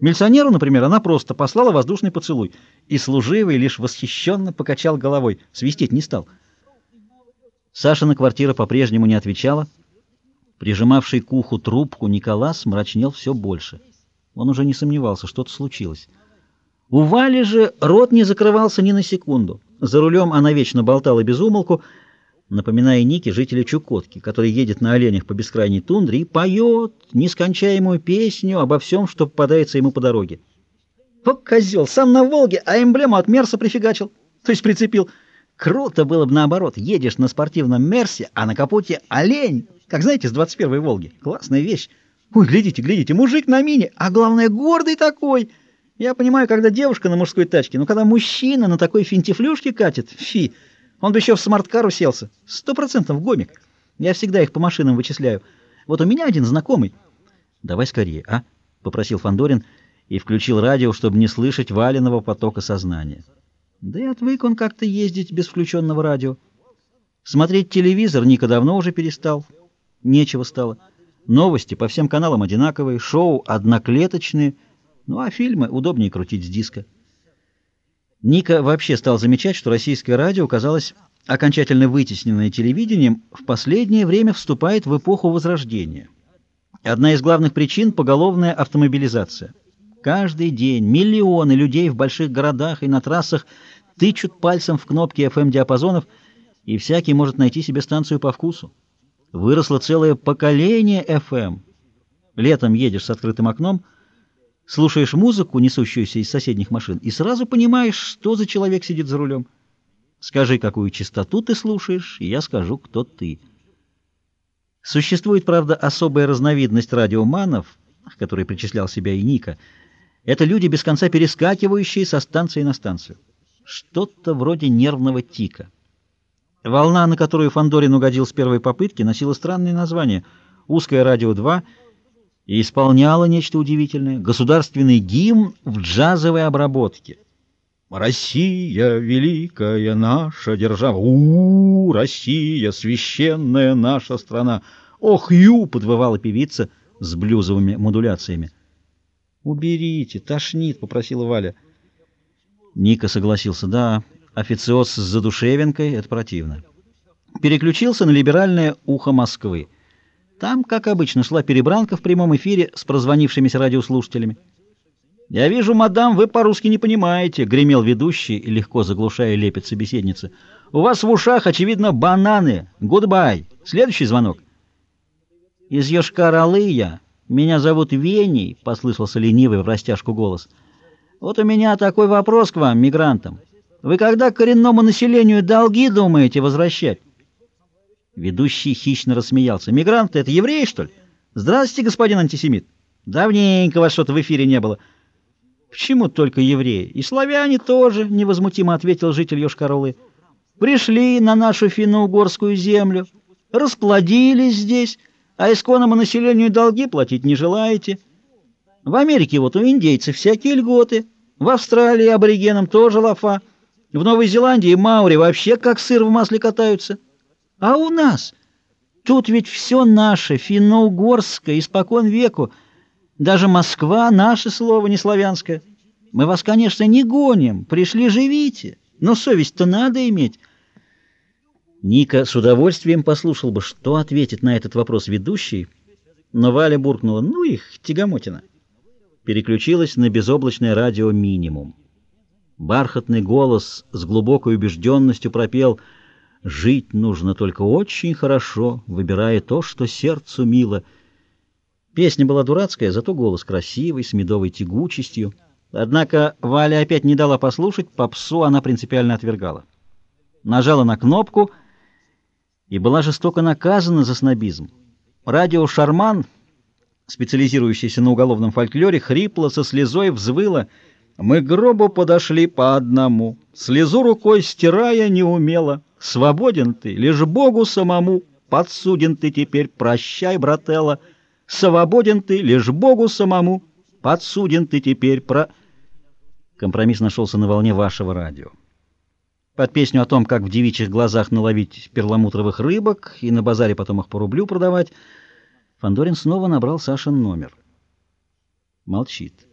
Милиционеру, например, она просто послала воздушный поцелуй, и служивый лишь восхищенно покачал головой, свистеть не стал. Сашина квартира по-прежнему не отвечала. Прижимавший к уху трубку Николас мрачнел все больше. Он уже не сомневался, что-то случилось. У Вали же рот не закрывался ни на секунду. За рулем она вечно болтала без умолку, напоминая Нике жителя Чукотки, который едет на оленях по бескрайней тундре и поет нескончаемую песню обо всем, что попадается ему по дороге. Вот козел, сам на Волге, а эмблему от Мерса прифигачил, то есть прицепил. Круто было бы наоборот, едешь на спортивном Мерсе, а на капоте олень, как знаете, с 21-й Волги. Классная вещь. Ой, глядите, глядите, мужик на мине, а главное, гордый такой. Я понимаю, когда девушка на мужской тачке, но когда мужчина на такой финтифлюшке катит, фи, он бы еще в смарт-кар уселся. Сто процентов гомик. Я всегда их по машинам вычисляю. Вот у меня один знакомый. Давай скорее, а? Попросил Фандорин и включил радио, чтобы не слышать валенного потока сознания. Да и отвык он как-то ездить без включенного радио. Смотреть телевизор Ника давно уже перестал. Нечего стало. Новости по всем каналам одинаковые, шоу одноклеточные, ну а фильмы удобнее крутить с диска. Ника вообще стал замечать, что российское радио, казалось, окончательно вытесненное телевидением, в последнее время вступает в эпоху Возрождения. Одна из главных причин – поголовная автомобилизация. Каждый день миллионы людей в больших городах и на трассах тычут пальцем в кнопки FM-диапазонов, и всякий может найти себе станцию по вкусу. Выросло целое поколение FM. Летом едешь с открытым окном – Слушаешь музыку, несущуюся из соседних машин, и сразу понимаешь, что за человек сидит за рулем. Скажи, какую частоту ты слушаешь, и я скажу, кто ты. Существует, правда, особая разновидность радиоманов, к которой причислял себя и Ника. Это люди, без конца перескакивающие со станции на станцию. Что-то вроде нервного тика. Волна, на которую Фандорин угодил с первой попытки, носила странное название «Узкое радио 2» и исполняла нечто удивительное — государственный гимн в джазовой обработке. «Россия, великая наша держава! у, -у, Россия, священная наша страна! Ох, ю!» — подвывала певица с блюзовыми модуляциями. «Уберите, тошнит!» — попросила Валя. Ника согласился. «Да, официоз с задушевинкой — это противно». Переключился на либеральное ухо Москвы. Там, как обычно, шла перебранка в прямом эфире с прозвонившимися радиослушателями. «Я вижу, мадам, вы по-русски не понимаете», — гремел ведущий, легко заглушая лепет собеседницы. «У вас в ушах, очевидно, бананы. Goodbye. Следующий звонок». «Из Йошкар-Олы я. Меня зовут Евгений», — послышался ленивый в растяжку голос. «Вот у меня такой вопрос к вам, мигрантам. Вы когда коренному населению долги думаете возвращать?» Ведущий хищно рассмеялся. «Мигранты — это евреи, что ли? Здравствуйте, господин антисемит. Давненько вас что-то в эфире не было». «Почему только евреи? И славяне тоже», — невозмутимо ответил житель Йошкар-Олы. «Пришли на нашу финно-угорскую землю, расплодились здесь, а исконному населению долги платить не желаете. В Америке вот у индейцев всякие льготы, в Австралии аборигенам тоже лафа, в Новой Зеландии маури вообще как сыр в масле катаются». А у нас? Тут ведь все наше, финно-угорское, испокон веку. Даже Москва — наше слово, не славянское. Мы вас, конечно, не гоним, пришли живите, но совесть-то надо иметь. Ника с удовольствием послушал бы, что ответит на этот вопрос ведущий, но Валя буркнула, ну их, тягомотина. Переключилась на безоблачное радио «Минимум». Бархатный голос с глубокой убежденностью пропел — Жить нужно только очень хорошо, выбирая то, что сердцу мило. Песня была дурацкая, зато голос красивый, с медовой тягучестью. Однако Валя опять не дала послушать, попсу она принципиально отвергала. Нажала на кнопку и была жестоко наказана за снобизм. Радио «Шарман», специализирующийся на уголовном фольклоре, хрипло со слезой взвыло «Мы к гробу подошли по одному, слезу рукой стирая неумело». Свободен ты, лишь Богу самому, подсуден ты теперь, прощай, брателла. Свободен ты, лишь Богу самому, подсуден ты теперь, про... Компромисс нашелся на волне вашего радио. Под песню о том, как в девичьих глазах наловить перламутровых рыбок и на базаре потом их по рублю продавать, Фандорин снова набрал Сашин номер. Молчит.